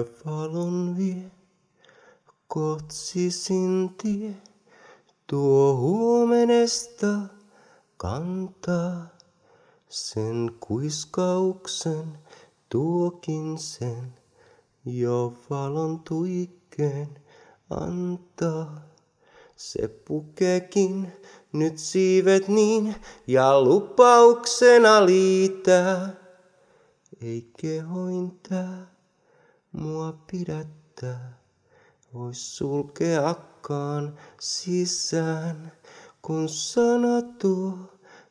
Yövalon vie kotsisin tie. Tuo huomenesta kantaa sen kuiskauksen tuokin sen. Jo valon tuikkeen antaa. Se pukekin nyt siivet niin ja lupauksena liittää. Ei kehointa pidättää, vois sulkeakaan sisään, kun sana tuo,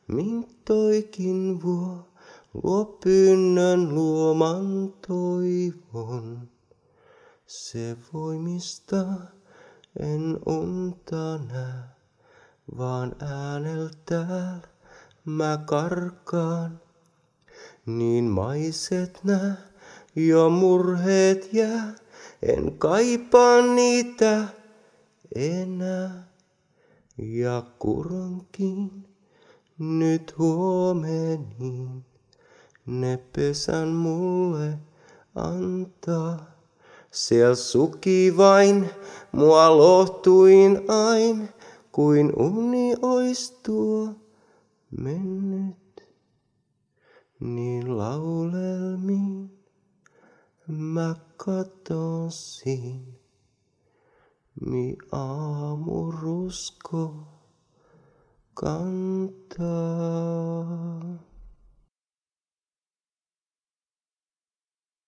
mintoikin vuo, luo pyynnön luoman toivon. Se voimistaa, en unta näe, vaan ääneltään mä karkaan. Niin maiset nää jo murheet jää, en kaipaa niitä enää. Ja kuronkin nyt huomeniin, ne pesän mulle antaa. Siellä suki vain, mua lohtuin ain, kuin uni ois tuo mennyt. Niin laulelmiin mä katosin, mi aamurusko kantaa.